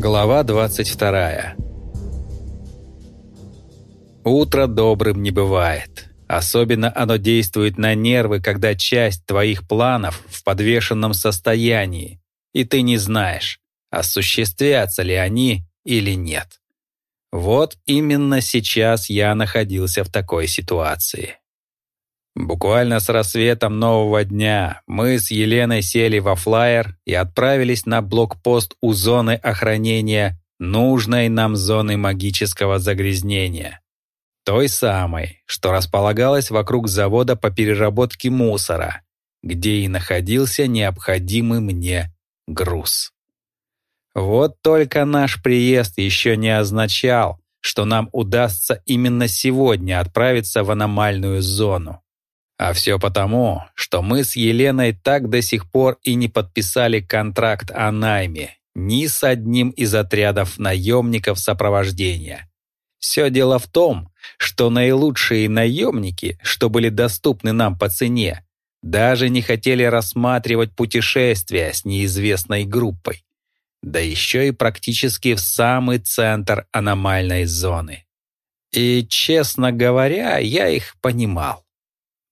Глава 22 Утро добрым не бывает. Особенно оно действует на нервы, когда часть твоих планов в подвешенном состоянии, и ты не знаешь, осуществятся ли они или нет. Вот именно сейчас я находился в такой ситуации. Буквально с рассветом нового дня мы с Еленой сели во флайер и отправились на блокпост у зоны охранения нужной нам зоны магического загрязнения. Той самой, что располагалась вокруг завода по переработке мусора, где и находился необходимый мне груз. Вот только наш приезд еще не означал, что нам удастся именно сегодня отправиться в аномальную зону. А все потому, что мы с Еленой так до сих пор и не подписали контракт о найме ни с одним из отрядов наемников сопровождения. Все дело в том, что наилучшие наемники, что были доступны нам по цене, даже не хотели рассматривать путешествия с неизвестной группой, да еще и практически в самый центр аномальной зоны. И, честно говоря, я их понимал.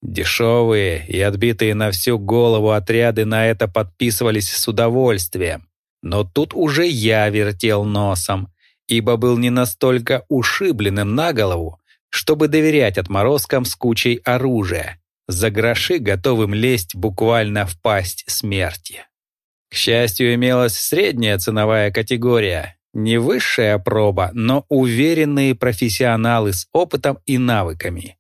Дешевые и отбитые на всю голову отряды на это подписывались с удовольствием. Но тут уже я вертел носом, ибо был не настолько ушибленным на голову, чтобы доверять отморозкам с кучей оружия, за гроши готовым лезть буквально в пасть смерти. К счастью, имелась средняя ценовая категория, не высшая проба, но уверенные профессионалы с опытом и навыками.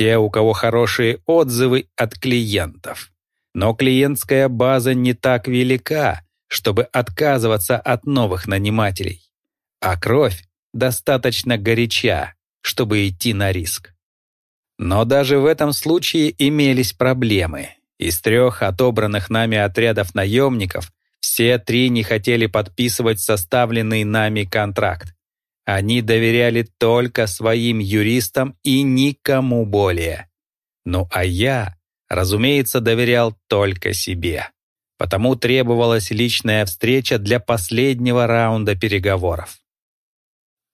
Те, у кого хорошие отзывы от клиентов. Но клиентская база не так велика, чтобы отказываться от новых нанимателей. А кровь достаточно горяча, чтобы идти на риск. Но даже в этом случае имелись проблемы. Из трех отобранных нами отрядов наемников все три не хотели подписывать составленный нами контракт. Они доверяли только своим юристам и никому более. Ну а я, разумеется, доверял только себе. Потому требовалась личная встреча для последнего раунда переговоров.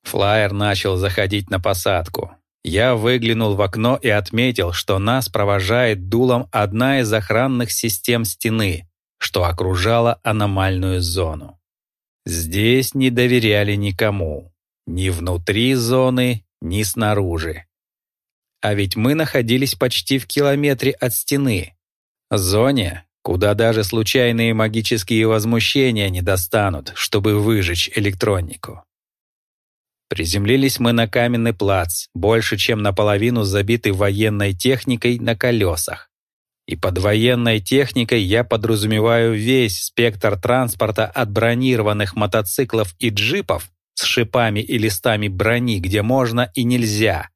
Флайер начал заходить на посадку. Я выглянул в окно и отметил, что нас провожает дулом одна из охранных систем стены, что окружала аномальную зону. Здесь не доверяли никому. Ни внутри зоны, ни снаружи. А ведь мы находились почти в километре от стены. Зоне, куда даже случайные магические возмущения не достанут, чтобы выжечь электронику. Приземлились мы на каменный плац, больше чем наполовину забитый военной техникой на колесах. И под военной техникой я подразумеваю весь спектр транспорта от бронированных мотоциклов и джипов с шипами и листами брони, где можно и нельзя,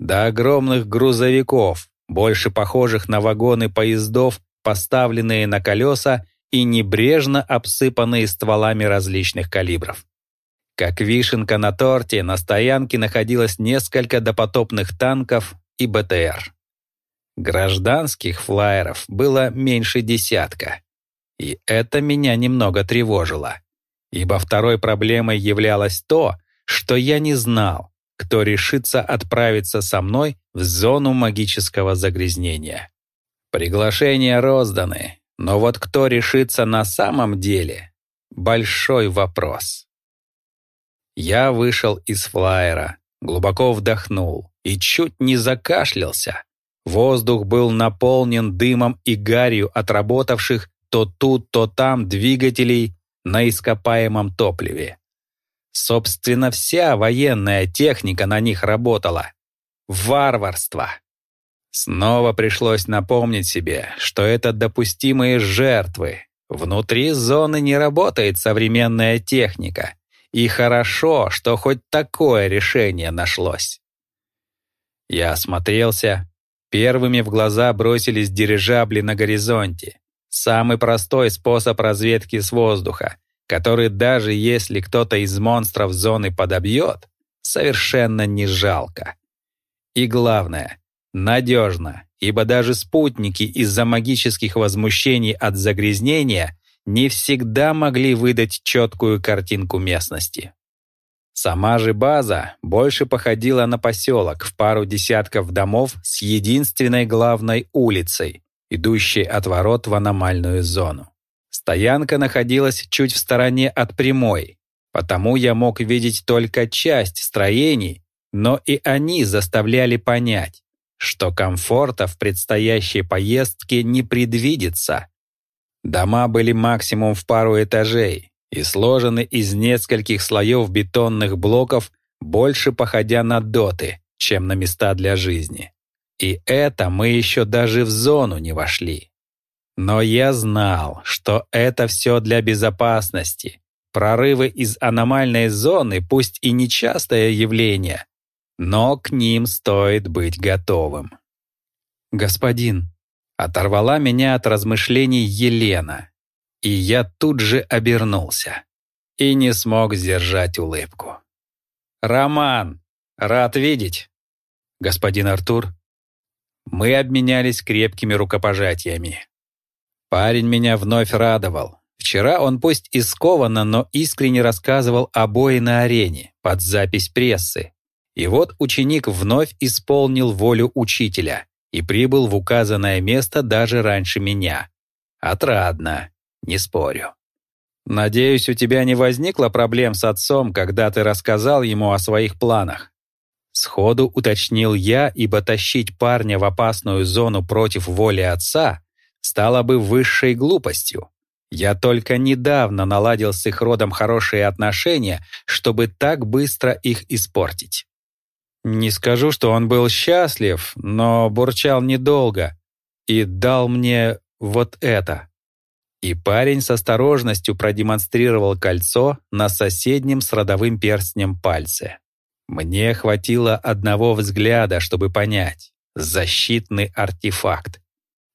до огромных грузовиков, больше похожих на вагоны поездов, поставленные на колеса и небрежно обсыпанные стволами различных калибров. Как вишенка на торте, на стоянке находилось несколько допотопных танков и БТР. Гражданских флайеров было меньше десятка. И это меня немного тревожило ибо второй проблемой являлось то, что я не знал, кто решится отправиться со мной в зону магического загрязнения. Приглашения розданы, но вот кто решится на самом деле — большой вопрос. Я вышел из флайера, глубоко вдохнул и чуть не закашлялся. Воздух был наполнен дымом и гарью отработавших то тут, то там двигателей на ископаемом топливе. Собственно, вся военная техника на них работала. Варварство. Снова пришлось напомнить себе, что это допустимые жертвы. Внутри зоны не работает современная техника. И хорошо, что хоть такое решение нашлось. Я осмотрелся. Первыми в глаза бросились дирижабли на горизонте. Самый простой способ разведки с воздуха, который даже если кто-то из монстров зоны подобьет, совершенно не жалко. И главное, надежно, ибо даже спутники из-за магических возмущений от загрязнения не всегда могли выдать четкую картинку местности. Сама же база больше походила на поселок в пару десятков домов с единственной главной улицей, идущей от ворот в аномальную зону. Стоянка находилась чуть в стороне от прямой, потому я мог видеть только часть строений, но и они заставляли понять, что комфорта в предстоящей поездке не предвидится. Дома были максимум в пару этажей и сложены из нескольких слоев бетонных блоков, больше походя на доты, чем на места для жизни. И это мы еще даже в зону не вошли. Но я знал, что это все для безопасности. Прорывы из аномальной зоны, пусть и нечастое явление, но к ним стоит быть готовым. «Господин», — оторвала меня от размышлений Елена, и я тут же обернулся и не смог сдержать улыбку. «Роман, рад видеть!» «Господин Артур?» Мы обменялись крепкими рукопожатиями. Парень меня вновь радовал. Вчера он пусть и скованно, но искренне рассказывал о бое на арене под запись прессы, и вот ученик вновь исполнил волю учителя и прибыл в указанное место даже раньше меня. Отрадно, не спорю. Надеюсь, у тебя не возникло проблем с отцом, когда ты рассказал ему о своих планах. Сходу уточнил я, ибо тащить парня в опасную зону против воли отца стало бы высшей глупостью. Я только недавно наладил с их родом хорошие отношения, чтобы так быстро их испортить. Не скажу, что он был счастлив, но бурчал недолго и дал мне вот это. И парень с осторожностью продемонстрировал кольцо на соседнем с родовым перстнем пальце. Мне хватило одного взгляда, чтобы понять. Защитный артефакт.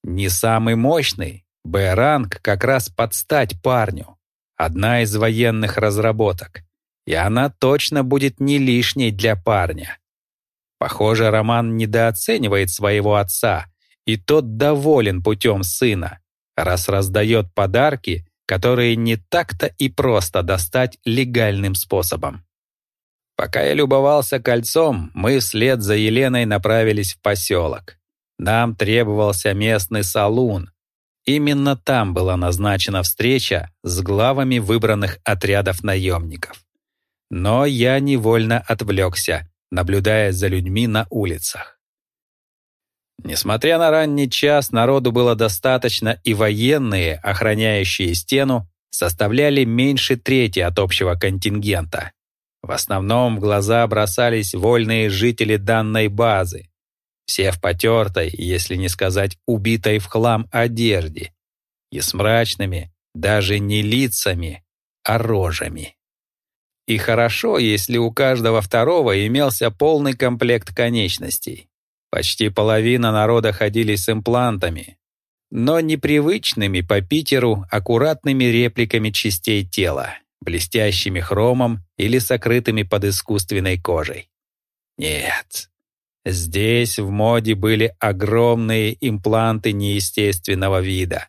Не самый мощный, Б-ранг как раз под стать парню. Одна из военных разработок. И она точно будет не лишней для парня. Похоже, Роман недооценивает своего отца, и тот доволен путем сына, раз раздает подарки, которые не так-то и просто достать легальным способом. Пока я любовался кольцом, мы вслед за Еленой направились в поселок. Нам требовался местный салун. Именно там была назначена встреча с главами выбранных отрядов наемников. Но я невольно отвлекся, наблюдая за людьми на улицах. Несмотря на ранний час, народу было достаточно, и военные, охраняющие стену, составляли меньше трети от общего контингента. В основном в глаза бросались вольные жители данной базы, все в потертой, если не сказать убитой в хлам одежде, и с мрачными, даже не лицами, а рожами. И хорошо, если у каждого второго имелся полный комплект конечностей. Почти половина народа ходили с имплантами, но непривычными по Питеру аккуратными репликами частей тела, блестящими хромом или сокрытыми под искусственной кожей. Нет, здесь в моде были огромные импланты неестественного вида,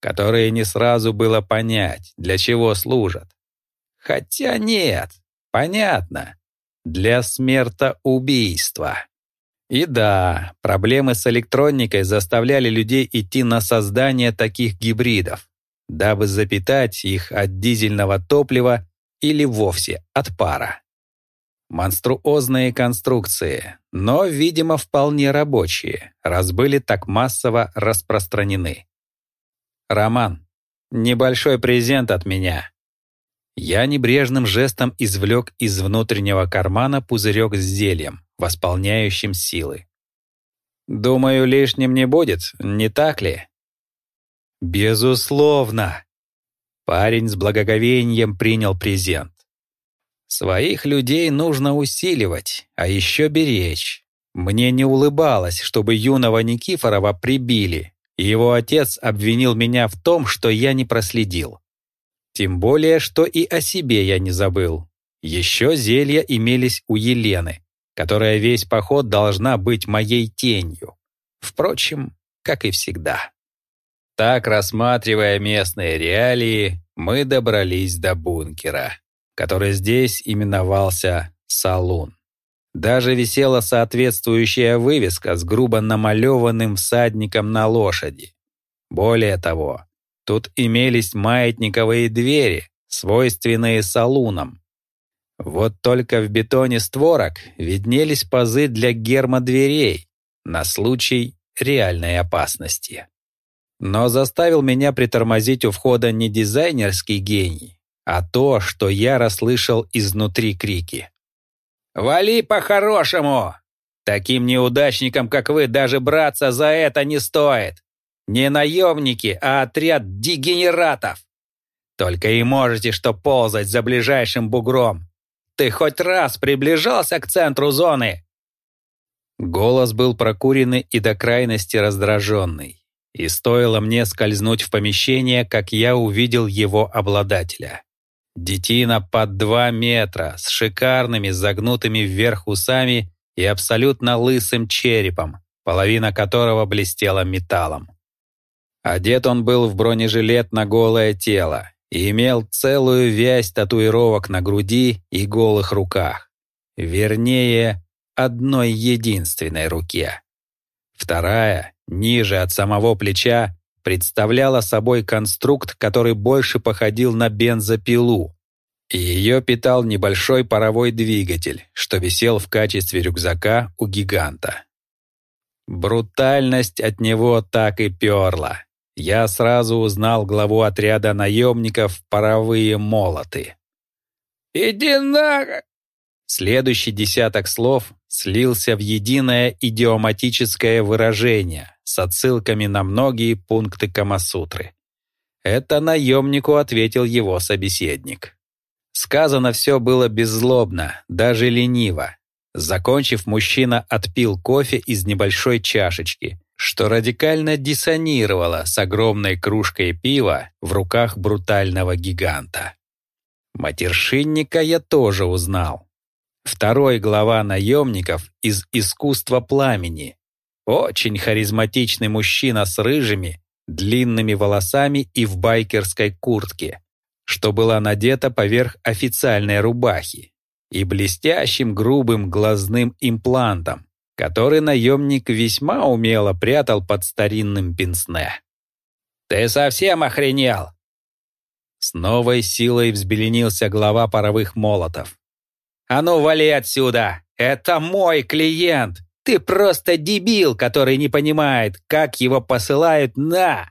которые не сразу было понять, для чего служат. Хотя нет, понятно. Для смертоубийства. И да, проблемы с электроникой заставляли людей идти на создание таких гибридов, дабы запитать их от дизельного топлива или вовсе от пара. Монструозные конструкции, но, видимо, вполне рабочие, раз были так массово распространены. Роман, небольшой презент от меня. Я небрежным жестом извлек из внутреннего кармана пузырек с зельем, восполняющим силы. «Думаю, лишним не будет, не так ли?» «Безусловно!» Парень с благоговением принял презент. «Своих людей нужно усиливать, а еще беречь. Мне не улыбалось, чтобы юного Никифорова прибили, и его отец обвинил меня в том, что я не проследил. Тем более, что и о себе я не забыл. Еще зелья имелись у Елены, которая весь поход должна быть моей тенью. Впрочем, как и всегда. Так, рассматривая местные реалии, мы добрались до бункера, который здесь именовался «Салун». Даже висела соответствующая вывеска с грубо намалеванным всадником на лошади. Более того, тут имелись маятниковые двери, свойственные салунам. Вот только в бетоне створок виднелись пазы для гермодверей на случай реальной опасности. Но заставил меня притормозить у входа не дизайнерский гений, а то, что я расслышал изнутри крики. «Вали по-хорошему! Таким неудачникам, как вы, даже браться за это не стоит! Не наемники, а отряд дегенератов! Только и можете что ползать за ближайшим бугром! Ты хоть раз приближался к центру зоны?» Голос был прокуренный и до крайности раздраженный. И стоило мне скользнуть в помещение, как я увидел его обладателя. Детина под два метра, с шикарными загнутыми вверх усами и абсолютно лысым черепом, половина которого блестела металлом. Одет он был в бронежилет на голое тело и имел целую вязь татуировок на груди и голых руках. Вернее, одной единственной руке. Вторая, ниже от самого плеча, представляла собой конструкт, который больше походил на бензопилу. И ее питал небольшой паровой двигатель, что висел в качестве рюкзака у гиганта. Брутальность от него так и перла. Я сразу узнал главу отряда наемников «Паровые молоты». «Иди на...» Следующий десяток слов слился в единое идиоматическое выражение с отсылками на многие пункты Камасутры. Это наемнику ответил его собеседник. Сказано все было беззлобно, даже лениво. Закончив, мужчина отпил кофе из небольшой чашечки, что радикально диссонировало с огромной кружкой пива в руках брутального гиганта. Матершинника я тоже узнал. Второй глава наемников из «Искусства пламени». Очень харизматичный мужчина с рыжими, длинными волосами и в байкерской куртке, что была надета поверх официальной рубахи, и блестящим грубым глазным имплантом, который наемник весьма умело прятал под старинным пенсне. «Ты совсем охренел?» С новой силой взбеленился глава паровых молотов. «А ну, вали отсюда! Это мой клиент! Ты просто дебил, который не понимает, как его посылают на...»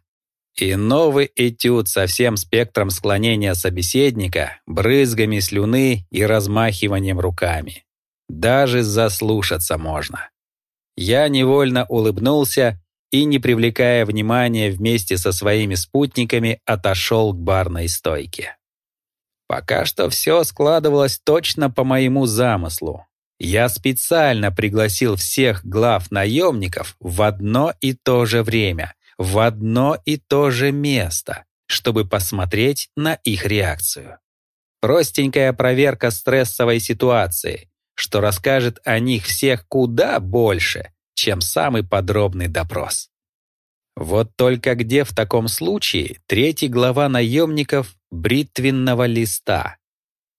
И новый этюд со всем спектром склонения собеседника, брызгами слюны и размахиванием руками. Даже заслушаться можно. Я невольно улыбнулся и, не привлекая внимания вместе со своими спутниками, отошел к барной стойке. Пока что все складывалось точно по моему замыслу. Я специально пригласил всех глав наемников в одно и то же время, в одно и то же место, чтобы посмотреть на их реакцию. Простенькая проверка стрессовой ситуации, что расскажет о них всех куда больше, чем самый подробный допрос. Вот только где в таком случае третий глава наемников бритвенного листа?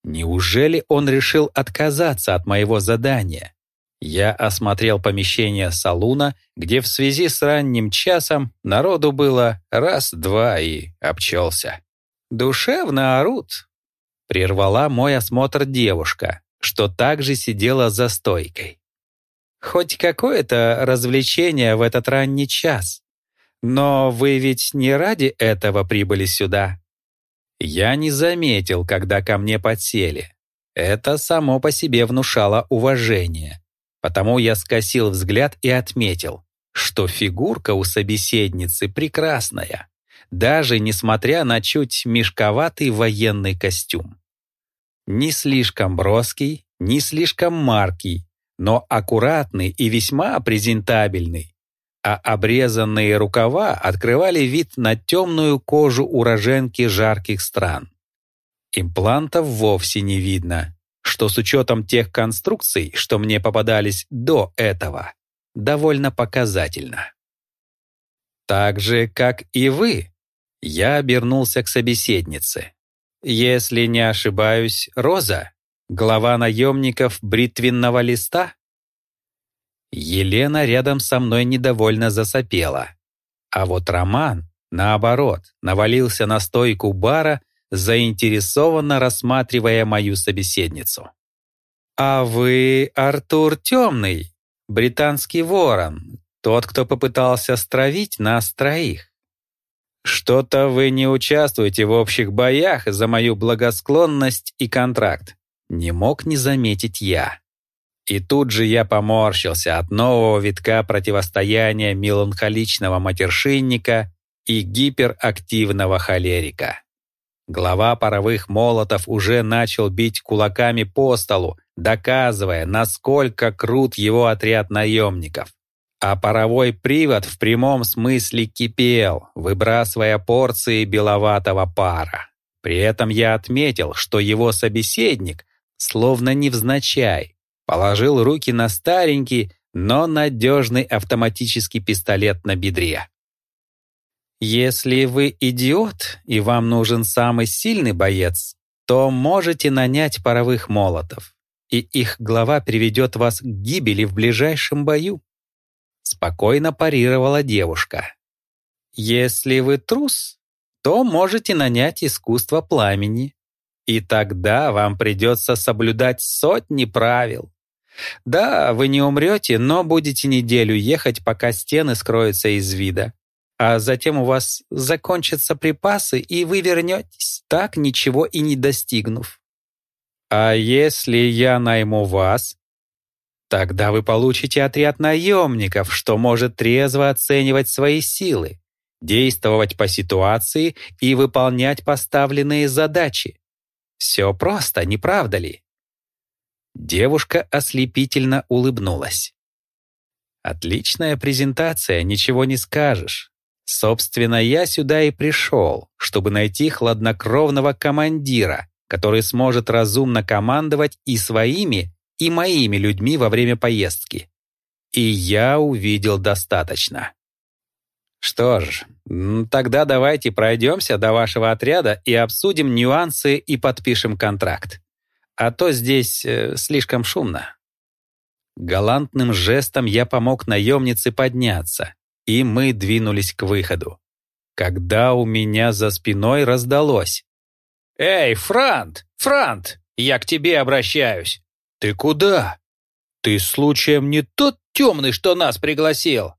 Неужели он решил отказаться от моего задания? Я осмотрел помещение салуна, где в связи с ранним часом народу было раз-два и обчелся. «Душевно орут», — прервала мой осмотр девушка, что также сидела за стойкой. «Хоть какое-то развлечение в этот ранний час. Но вы ведь не ради этого прибыли сюда. Я не заметил, когда ко мне подсели. Это само по себе внушало уважение. Потому я скосил взгляд и отметил, что фигурка у собеседницы прекрасная, даже несмотря на чуть мешковатый военный костюм. Не слишком броский, не слишком маркий, но аккуратный и весьма презентабельный, а обрезанные рукава открывали вид на темную кожу уроженки жарких стран. Имплантов вовсе не видно, что с учетом тех конструкций, что мне попадались до этого, довольно показательно. Так же, как и вы. Я обернулся к собеседнице. Если не ошибаюсь, Роза, глава наемников бритвенного листа? Елена рядом со мной недовольно засопела. А вот Роман, наоборот, навалился на стойку бара, заинтересованно рассматривая мою собеседницу. «А вы Артур Темный, британский ворон, тот, кто попытался стравить нас троих. Что-то вы не участвуете в общих боях за мою благосклонность и контракт. Не мог не заметить я. И тут же я поморщился от нового витка противостояния меланхоличного матершинника и гиперактивного холерика. Глава паровых молотов уже начал бить кулаками по столу, доказывая, насколько крут его отряд наемников. А паровой привод в прямом смысле кипел, выбрасывая порции беловатого пара. При этом я отметил, что его собеседник, словно невзначай, положил руки на старенький, но надежный автоматический пистолет на бедре. Если вы идиот и вам нужен самый сильный боец, то можете нанять паровых молотов, и их глава приведет вас к гибели в ближайшем бою. Спокойно парировала девушка. Если вы трус, то можете нанять искусство пламени, и тогда вам придется соблюдать сотни правил. Да, вы не умрете, но будете неделю ехать, пока стены скроются из вида а затем у вас закончатся припасы, и вы вернетесь, так ничего и не достигнув. А если я найму вас, тогда вы получите отряд наемников, что может трезво оценивать свои силы, действовать по ситуации и выполнять поставленные задачи. Все просто, не правда ли? Девушка ослепительно улыбнулась. Отличная презентация, ничего не скажешь. Собственно, я сюда и пришел, чтобы найти хладнокровного командира, который сможет разумно командовать и своими, и моими людьми во время поездки. И я увидел достаточно. Что ж, тогда давайте пройдемся до вашего отряда и обсудим нюансы и подпишем контракт. А то здесь э, слишком шумно. Галантным жестом я помог наемнице подняться, и мы двинулись к выходу. Когда у меня за спиной раздалось. «Эй, Франт! Франт! Я к тебе обращаюсь!» «Ты куда?» «Ты случаем не тот темный, что нас пригласил?»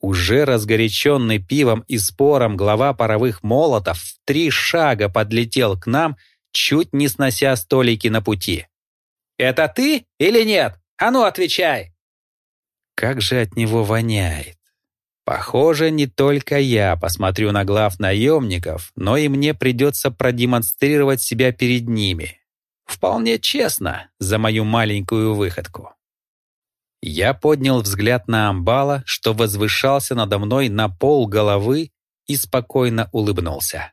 Уже разгоряченный пивом и спором глава паровых молотов в три шага подлетел к нам, чуть не снося столики на пути. «Это ты или нет? А ну, отвечай!» Как же от него воняет. Похоже, не только я посмотрю на глав наемников, но и мне придется продемонстрировать себя перед ними. Вполне честно за мою маленькую выходку. Я поднял взгляд на Амбала, что возвышался надо мной на пол головы и спокойно улыбнулся.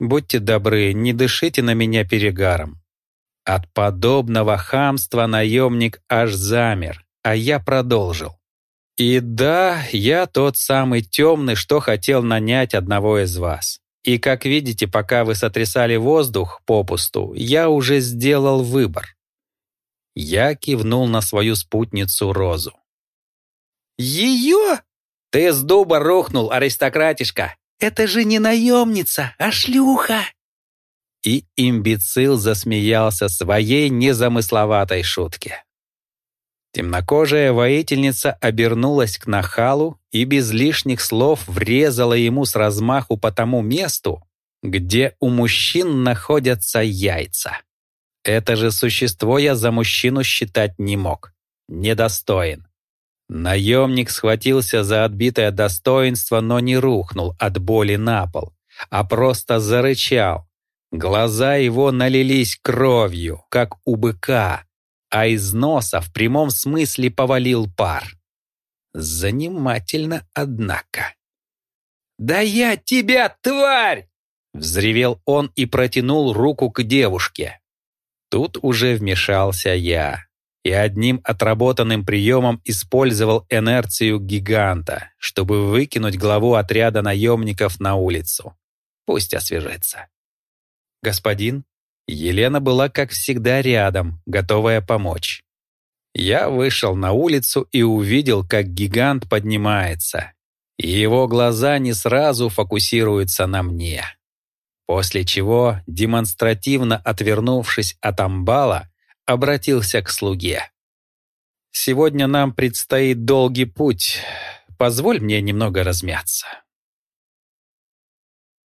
«Будьте добры, не дышите на меня перегаром». От подобного хамства наемник аж замер, а я продолжил. И да, я тот самый темный, что хотел нанять одного из вас. И как видите, пока вы сотрясали воздух попусту, я уже сделал выбор. Я кивнул на свою спутницу Розу. «Ее? Ты с дуба рухнул, аристократишка! Это же не наемница, а шлюха!» И имбецил засмеялся своей незамысловатой шутке. Темнокожая воительница обернулась к нахалу и без лишних слов врезала ему с размаху по тому месту, где у мужчин находятся яйца. Это же существо я за мужчину считать не мог. Недостоин. Наемник схватился за отбитое достоинство, но не рухнул от боли на пол, а просто зарычал. Глаза его налились кровью, как у быка, а из носа в прямом смысле повалил пар. Занимательно, однако. «Да я тебя, тварь!» Взревел он и протянул руку к девушке. Тут уже вмешался я. И одним отработанным приемом использовал инерцию гиганта, чтобы выкинуть главу отряда наемников на улицу. Пусть освежится. «Господин?» Елена была, как всегда, рядом, готовая помочь. Я вышел на улицу и увидел, как гигант поднимается, и его глаза не сразу фокусируются на мне. После чего, демонстративно отвернувшись от амбала, обратился к слуге. «Сегодня нам предстоит долгий путь. Позволь мне немного размяться».